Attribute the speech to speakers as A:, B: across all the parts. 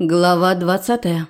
A: Глава двадцатая.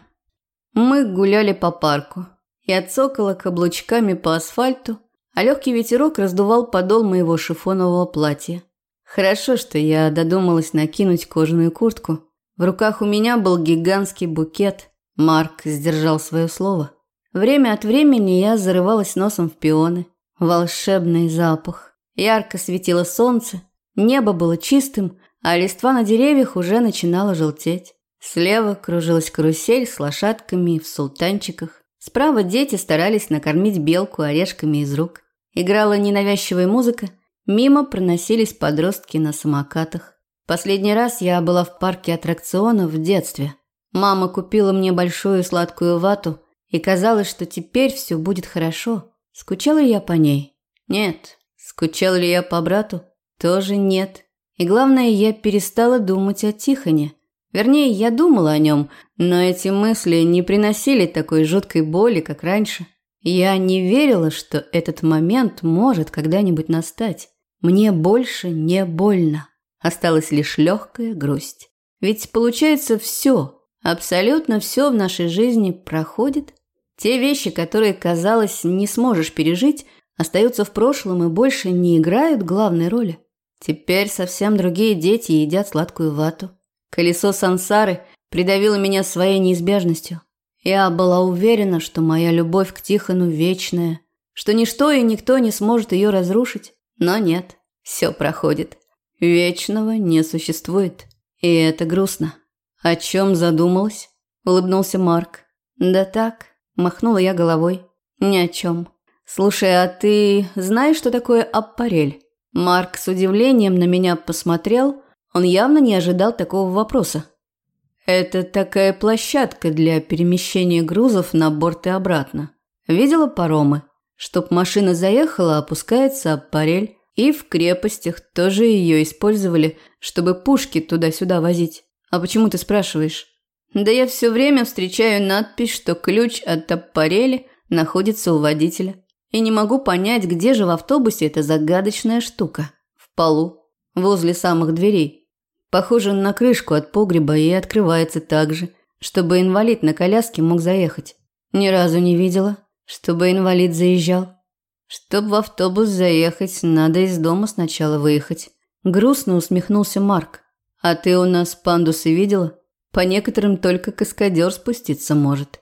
A: Мы гуляли по парку. Я цокала каблучками по асфальту, а легкий ветерок раздувал подол моего шифонового платья. Хорошо, что я додумалась накинуть кожаную куртку. В руках у меня был гигантский букет. Марк сдержал свое слово. Время от времени я зарывалась носом в пионы. Волшебный запах. Ярко светило солнце, небо было чистым, а листва на деревьях уже начинала желтеть. Слева кружилась карусель с лошадками в султанчиках. Справа дети старались накормить белку орешками из рук. Играла ненавязчивая музыка. Мимо проносились подростки на самокатах. Последний раз я была в парке аттракционов в детстве. Мама купила мне большую сладкую вату, и казалось, что теперь все будет хорошо. Скучала я по ней? Нет. Скучала ли я по брату? Тоже нет. И главное, я перестала думать о Тихоне. Вернее, я думала о нем, но эти мысли не приносили такой жуткой боли, как раньше. Я не верила, что этот момент может когда-нибудь настать. Мне больше не больно. Осталась лишь легкая грусть. Ведь получается все, абсолютно все в нашей жизни проходит. Те вещи, которые, казалось, не сможешь пережить, остаются в прошлом и больше не играют главной роли. Теперь совсем другие дети едят сладкую вату. Колесо сансары придавило меня своей неизбежностью. Я была уверена, что моя любовь к Тихону вечная, что ничто и никто не сможет ее разрушить. Но нет, все проходит. Вечного не существует. И это грустно. О чем задумалась? Улыбнулся Марк. Да так, махнула я головой. Ни о чем. Слушай, а ты знаешь, что такое аппарель? Марк с удивлением на меня посмотрел, он явно не ожидал такого вопроса. Это такая площадка для перемещения грузов на борт и обратно. Видела паромы? Чтоб машина заехала, опускается аппарель. И в крепостях тоже ее использовали, чтобы пушки туда-сюда возить. А почему ты спрашиваешь? Да я все время встречаю надпись, что ключ от аппарели находится у водителя. И не могу понять, где же в автобусе эта загадочная штука. В полу, возле самых дверей. Похоже на крышку от погреба и открывается так же, чтобы инвалид на коляске мог заехать. Ни разу не видела, чтобы инвалид заезжал. Чтоб в автобус заехать, надо из дома сначала выехать. Грустно усмехнулся Марк. А ты у нас пандусы видела? По некоторым только каскадер спуститься может.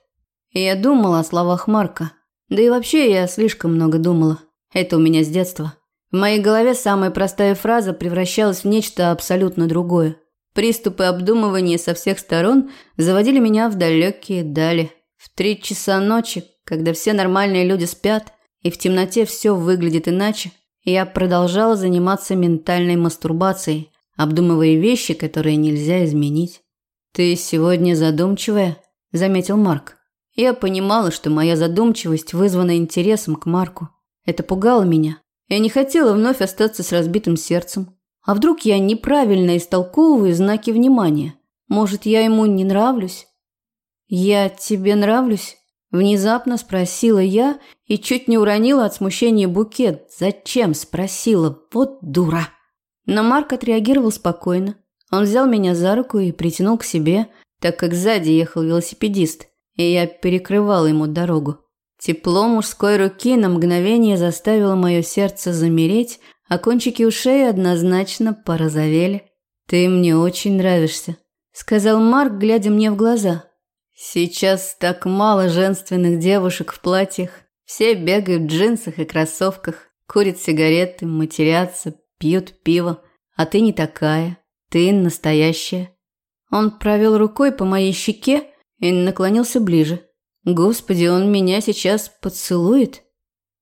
A: Я думала о словах Марка. Да и вообще я слишком много думала. Это у меня с детства. В моей голове самая простая фраза превращалась в нечто абсолютно другое. Приступы обдумывания со всех сторон заводили меня в далекие дали. В три часа ночи, когда все нормальные люди спят, и в темноте все выглядит иначе, я продолжала заниматься ментальной мастурбацией, обдумывая вещи, которые нельзя изменить. «Ты сегодня задумчивая?» – заметил Марк. Я понимала, что моя задумчивость вызвана интересом к Марку. Это пугало меня. Я не хотела вновь остаться с разбитым сердцем. А вдруг я неправильно истолковываю знаки внимания? Может, я ему не нравлюсь? «Я тебе нравлюсь?» – внезапно спросила я и чуть не уронила от смущения букет. «Зачем?» – спросила. «Вот дура!» Но Марк отреагировал спокойно. Он взял меня за руку и притянул к себе, так как сзади ехал велосипедист, и я перекрывала ему дорогу. Тепло мужской руки на мгновение заставило мое сердце замереть, а кончики ушей однозначно порозовели. «Ты мне очень нравишься», – сказал Марк, глядя мне в глаза. «Сейчас так мало женственных девушек в платьях. Все бегают в джинсах и кроссовках, курят сигареты, матерятся, пьют пиво. А ты не такая. Ты настоящая». Он провел рукой по моей щеке и наклонился ближе. Господи, он меня сейчас поцелует?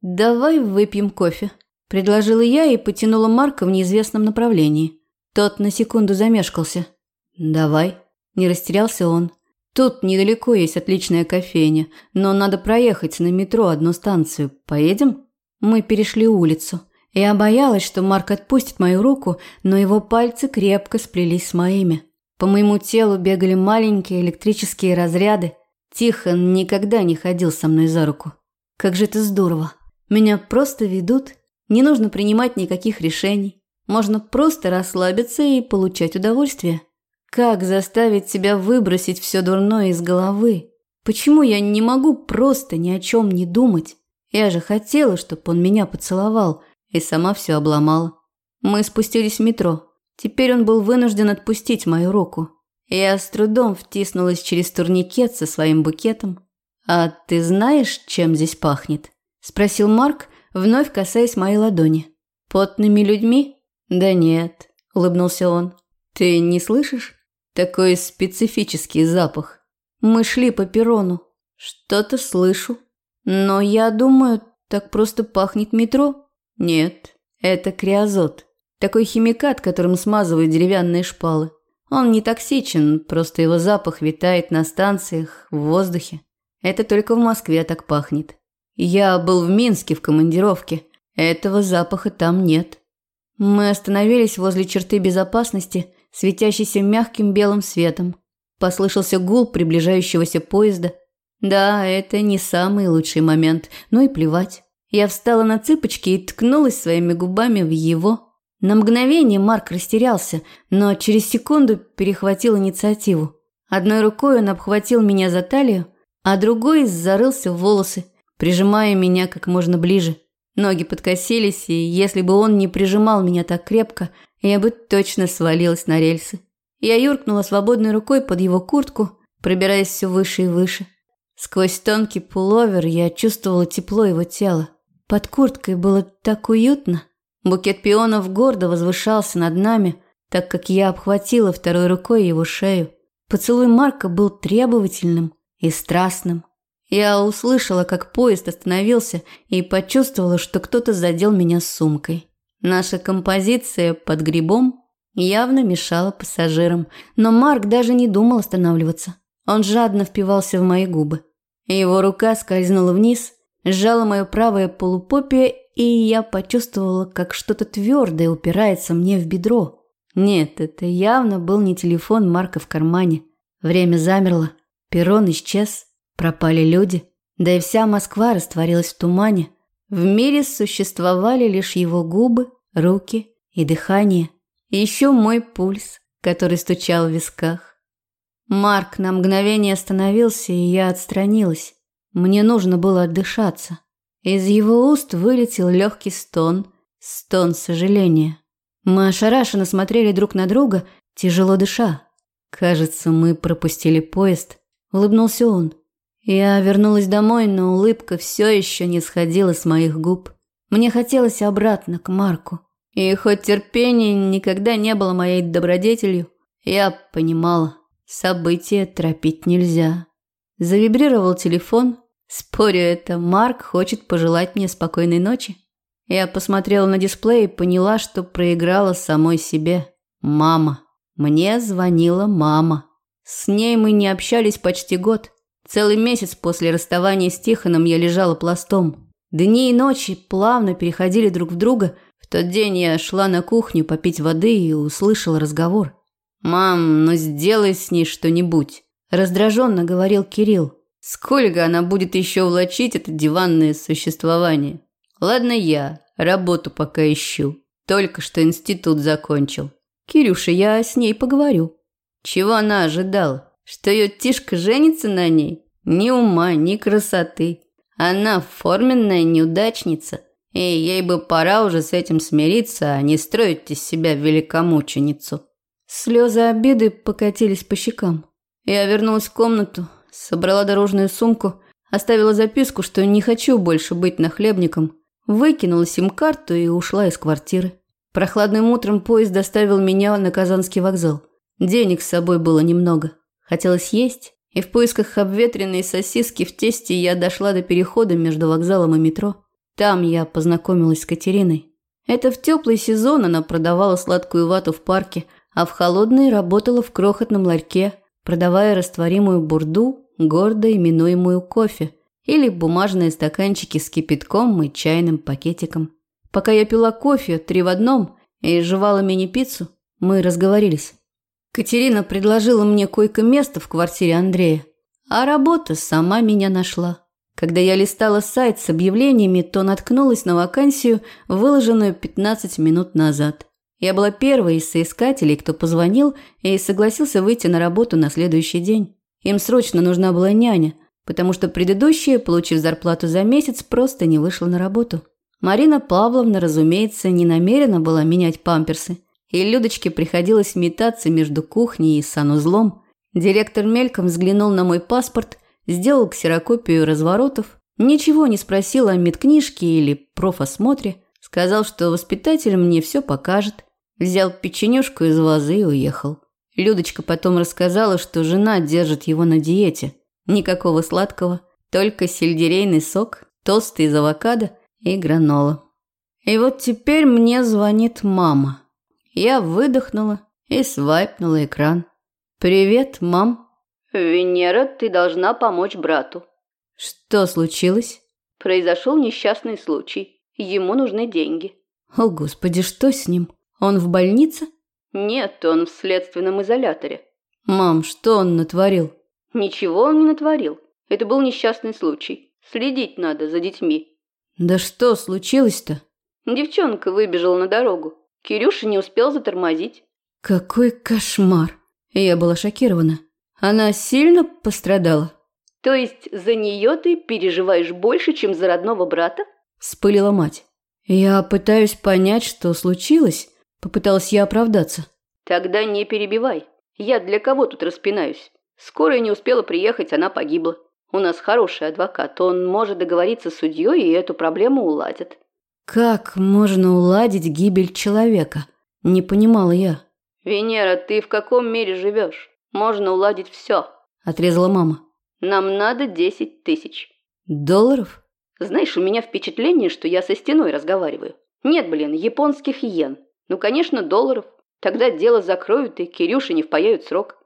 A: Давай выпьем кофе, предложила я и потянула Марка в неизвестном направлении. Тот на секунду замешкался. Давай, не растерялся он. Тут недалеко есть отличная кофейня, но надо проехать на метро одну станцию. Поедем? Мы перешли улицу. Я боялась, что Марк отпустит мою руку, но его пальцы крепко сплелись с моими. По моему телу бегали маленькие электрические разряды, Тихон никогда не ходил со мной за руку. Как же это здорово. Меня просто ведут. Не нужно принимать никаких решений. Можно просто расслабиться и получать удовольствие. Как заставить себя выбросить все дурное из головы? Почему я не могу просто ни о чем не думать? Я же хотела, чтобы он меня поцеловал, и сама все обломала. Мы спустились в метро. Теперь он был вынужден отпустить мою руку. Я с трудом втиснулась через турникет со своим букетом. «А ты знаешь, чем здесь пахнет?» – спросил Марк, вновь касаясь моей ладони. «Потными людьми?» «Да нет», – улыбнулся он. «Ты не слышишь? Такой специфический запах. Мы шли по перрону. Что-то слышу. Но я думаю, так просто пахнет метро. Нет, это криозот. Такой химикат, которым смазывают деревянные шпалы. Он не токсичен, просто его запах витает на станциях, в воздухе. Это только в Москве так пахнет. Я был в Минске в командировке. Этого запаха там нет. Мы остановились возле черты безопасности, светящейся мягким белым светом. Послышался гул приближающегося поезда. Да, это не самый лучший момент, но и плевать. Я встала на цыпочки и ткнулась своими губами в его. На мгновение Марк растерялся, но через секунду перехватил инициативу. Одной рукой он обхватил меня за талию, а другой зарылся в волосы, прижимая меня как можно ближе. Ноги подкосились, и если бы он не прижимал меня так крепко, я бы точно свалилась на рельсы. Я юркнула свободной рукой под его куртку, пробираясь все выше и выше. Сквозь тонкий пуловер я чувствовала тепло его тела. Под курткой было так уютно. Букет пионов гордо возвышался над нами, так как я обхватила второй рукой его шею. Поцелуй Марка был требовательным и страстным. Я услышала, как поезд остановился и почувствовала, что кто-то задел меня сумкой. Наша композиция под грибом явно мешала пассажирам, но Марк даже не думал останавливаться. Он жадно впивался в мои губы. Его рука скользнула вниз, сжала мое правое полупопие, и я почувствовала, как что-то твердое упирается мне в бедро. Нет, это явно был не телефон Марка в кармане. Время замерло, перрон исчез, пропали люди, да и вся Москва растворилась в тумане. В мире существовали лишь его губы, руки и дыхание. И еще мой пульс, который стучал в висках. Марк на мгновение остановился, и я отстранилась. Мне нужно было отдышаться. Из его уст вылетел легкий стон, стон сожаления. Мы ошарашенно смотрели друг на друга, тяжело дыша. «Кажется, мы пропустили поезд», – улыбнулся он. Я вернулась домой, но улыбка все еще не сходила с моих губ. Мне хотелось обратно к Марку. И хоть терпение никогда не было моей добродетелью, я понимала, События торопить нельзя. Завибрировал телефон. Спорю, это Марк хочет пожелать мне спокойной ночи. Я посмотрела на дисплей и поняла, что проиграла самой себе. Мама. Мне звонила мама. С ней мы не общались почти год. Целый месяц после расставания с Тихоном я лежала пластом. Дни и ночи плавно переходили друг в друга. В тот день я шла на кухню попить воды и услышала разговор. «Мам, ну сделай с ней что-нибудь», – раздраженно говорил Кирилл. «Сколько она будет еще влачить это диванное существование? Ладно я, работу пока ищу. Только что институт закончил. Кирюша, я с ней поговорю». Чего она ожидала? Что ее Тишка женится на ней? Ни ума, ни красоты. Она форменная неудачница. И ей бы пора уже с этим смириться, а не строить из себя великомученицу. Слезы обиды покатились по щекам. Я вернулась в комнату, собрала дорожную сумку, оставила записку, что не хочу больше быть нахлебником, выкинула сим-карту и ушла из квартиры. Прохладным утром поезд доставил меня на Казанский вокзал. Денег с собой было немного. Хотелось есть, и в поисках обветренной сосиски в тесте я дошла до перехода между вокзалом и метро. Там я познакомилась с Катериной. Это в теплый сезон она продавала сладкую вату в парке, а в холодные работала в крохотном ларьке, продавая растворимую бурду, гордо именуемую кофе, или бумажные стаканчики с кипятком и чайным пакетиком. Пока я пила кофе три в одном и жевала мини-пиццу, мы разговорились. Катерина предложила мне койко-место в квартире Андрея, а работа сама меня нашла. Когда я листала сайт с объявлениями, то наткнулась на вакансию, выложенную 15 минут назад. Я была первой из соискателей, кто позвонил и согласился выйти на работу на следующий день. Им срочно нужна была няня, потому что предыдущая, получив зарплату за месяц, просто не вышла на работу. Марина Павловна, разумеется, не намерена была менять памперсы, и Людочке приходилось метаться между кухней и санузлом. Директор мельком взглянул на мой паспорт, сделал ксерокопию разворотов, ничего не спросил о медкнижке или профосмотре, сказал, что воспитатель мне все покажет, взял печенюшку из вазы и уехал. Людочка потом рассказала, что жена держит его на диете. Никакого сладкого, только сельдерейный сок, тосты из авокадо и гранола. И вот теперь мне звонит мама. Я выдохнула и свайпнула экран. «Привет, мам».
B: «Венера, ты должна помочь брату».
A: «Что случилось?»
B: «Произошел несчастный случай. Ему нужны деньги».
A: «О, Господи, что с ним? Он в больнице?»
B: «Нет, он в следственном изоляторе».
A: «Мам, что он натворил?»
B: «Ничего он не натворил. Это был несчастный случай. Следить надо за детьми».
A: «Да что случилось-то?»
B: Девчонка выбежала на дорогу. Кирюша не успел затормозить.
A: Какой кошмар. Я была шокирована. Она сильно пострадала?
B: То есть за нее ты переживаешь больше, чем за родного брата?
A: Спылила мать. Я пытаюсь понять, что случилось. Попыталась я оправдаться.
B: Тогда не перебивай. Я для кого тут распинаюсь? Скорая не успела приехать, она погибла. У нас хороший адвокат, он может договориться с судьей и эту проблему уладит.
A: Как можно уладить гибель человека? Не понимала я.
B: Венера, ты в каком мире живешь? Можно уладить все.
A: Отрезала мама.
B: Нам надо десять тысяч.
A: Долларов?
B: Знаешь, у меня впечатление, что я со стеной разговариваю. Нет, блин, японских йен. Ну, конечно, долларов. Тогда дело закроют, и Кирюше не впаяют срок.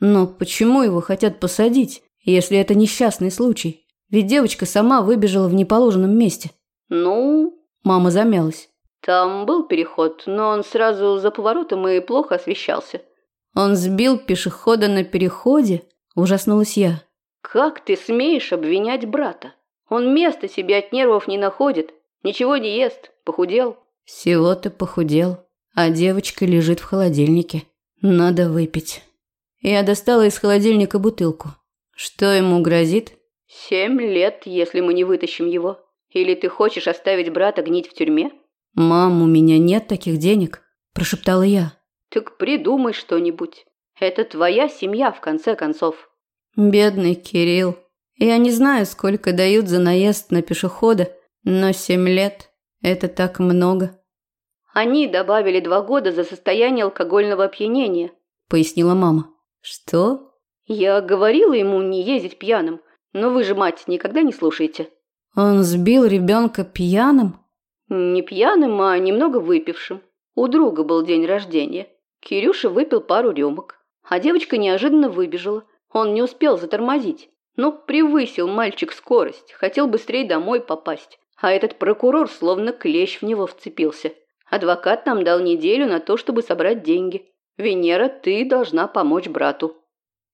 A: Но почему его хотят посадить, если это несчастный случай? Ведь девочка сама выбежала в неположенном месте.
B: Ну,
A: Мама замялась.
B: Там был переход, но он сразу за поворотом и плохо освещался.
A: Он сбил пешехода на переходе? Ужаснулась я.
B: Как ты смеешь обвинять брата? Он места себе от нервов не находит, ничего не ест, похудел.
A: Всего-то похудел, а девочка лежит в холодильнике. Надо выпить. Я достала из холодильника бутылку. Что ему грозит?
B: Семь лет, если мы не вытащим его. Или ты хочешь оставить брата гнить в тюрьме?
A: Мам, у меня нет таких денег, прошептала я.
B: Так придумай что-нибудь. Это твоя семья в конце концов.
A: Бедный Кирилл. Я не знаю, сколько дают за наезд на пешехода, но семь лет – это так много.
B: Они добавили два года за состояние алкогольного опьянения, пояснила мама.
A: Что?
B: Я говорила ему не ездить пьяным, но вы же, мать, никогда не слушаете.
A: Он сбил ребенка пьяным?
B: Не пьяным, а немного выпившим. У друга был день рождения. Кирюша выпил пару рюмок, а девочка неожиданно выбежала. Он не успел затормозить. Но превысил мальчик скорость, хотел быстрее домой попасть. А этот прокурор словно клещ в него вцепился. Адвокат нам дал неделю на то, чтобы собрать деньги. Венера, ты должна помочь брату.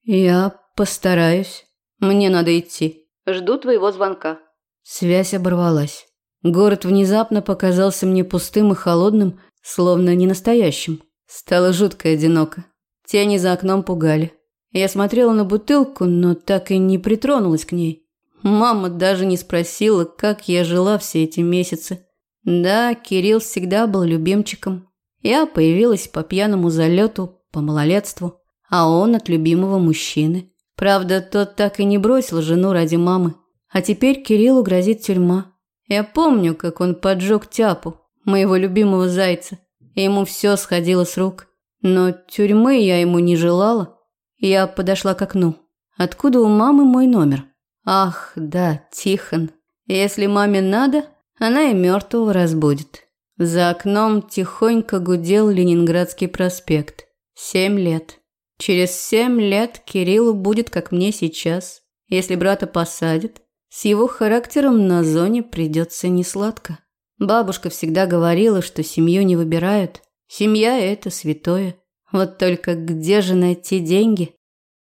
A: Я постараюсь. Мне надо идти.
B: Жду твоего звонка.
A: Связь оборвалась. Город внезапно показался мне пустым и холодным, словно не настоящим. Стало жутко одиноко. Тени за окном пугали. Я смотрела на бутылку, но так и не притронулась к ней. Мама даже не спросила, как я жила все эти месяцы. Да, Кирилл всегда был любимчиком. Я появилась по пьяному залету, по малолетству, а он от любимого мужчины. Правда, тот так и не бросил жену ради мамы. А теперь Кириллу грозит тюрьма. Я помню, как он поджег тяпу, моего любимого зайца, и ему все сходило с рук. Но тюрьмы я ему не желала. Я подошла к окну. Откуда у мамы мой номер? Ах, да, Тихон. Если маме надо, она и мертвого разбудит. За окном тихонько гудел Ленинградский проспект. Семь лет. Через семь лет Кириллу будет, как мне сейчас. Если брата посадят, с его характером на зоне придется несладко. Бабушка всегда говорила, что семью не выбирают. Семья – это святое. Вот только где же найти деньги?